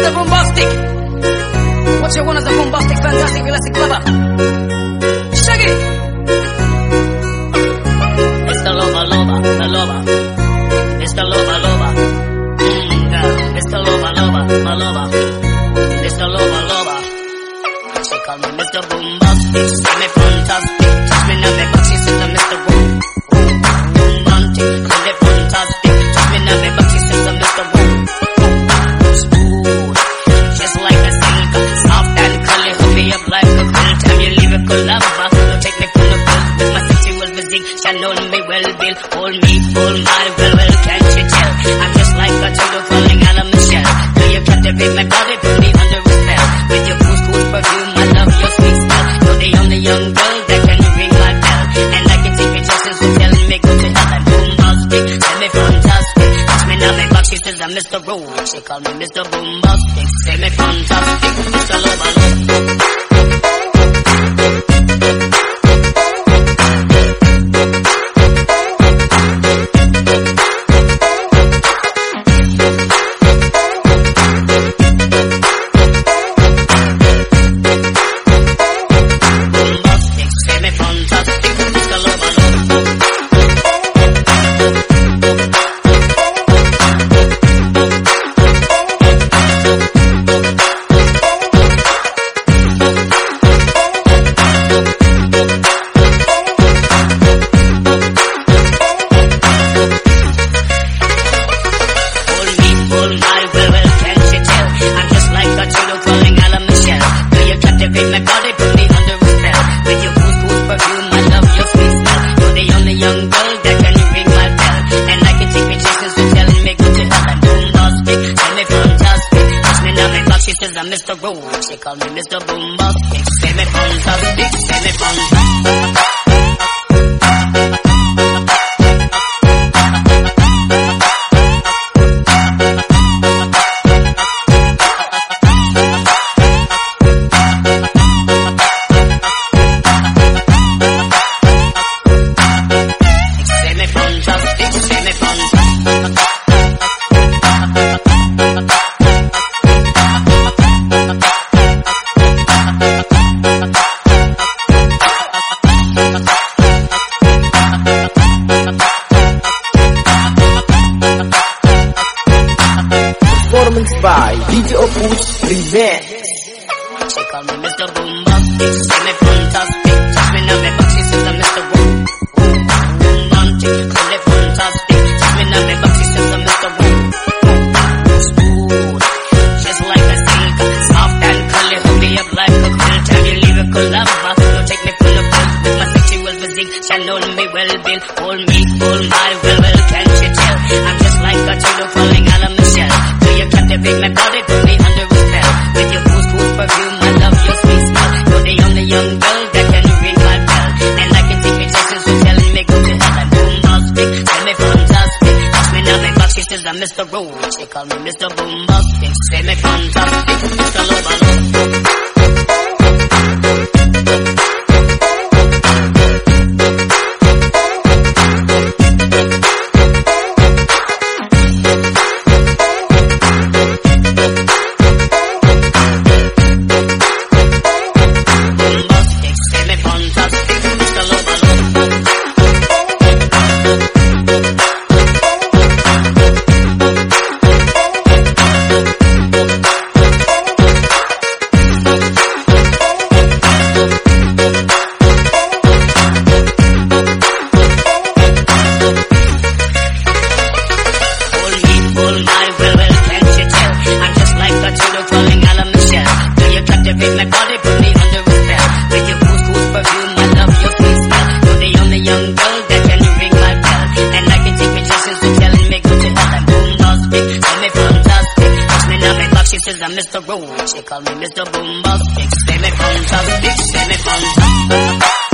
Mr. Boombastic. What you want is a boombastic, fantastic, realistic lover. Shaggy. Mr. Lover, lover, the lover. Mr. Lover, lover. Mm, girl. Mr. Lover, lover, my lover. Mr. Lover, lover. She call me Mr. Boombastic, see me fantastic. Physique. Shall know me well, Bill. Hold me, hold my well, well, can't you tell? I'm just like a turtle falling out of my shell. Do you captivate my body, put me under a spell? With your cool, cool perfume, I love your sweet smell. You're the only young girl that can ring my bell. And I can take your chances with telling me go to hell. I'm boombastic, tell me fantastic. Touch me now, my back, she says I'm Mr. Rowe. She call me Mr. Boombastic, say me fantastic. Mr. Lover, my body, put me under a spell? With your cool, cool perfume, I love your sweet smell. You're the only young girl that can ring my bell. And I can take me chances with telling me go to hell. I'm boombastic, tell me fantastic. Touch me now, my back, she says I'm Mr. Rowe. She call me Mr. Boombastic. Say me fantastic, say me fantastic. Say me I'm me I'm Mr. Smooth, just like a silk. Soft and curly, hold me up like a quilt. You leave a? Don't take me with my sexual physique. Me well. Hold me, hold my well, well, can't you tell? I'm just like a turtle I'm Mr. Rowe. She call me Mr. Boombastic, say me fantastic. Mr. Lover, love. She says I'm Mr. Rowe. She call me Mr. Boombastic. Say me fantastic, say me fantastic.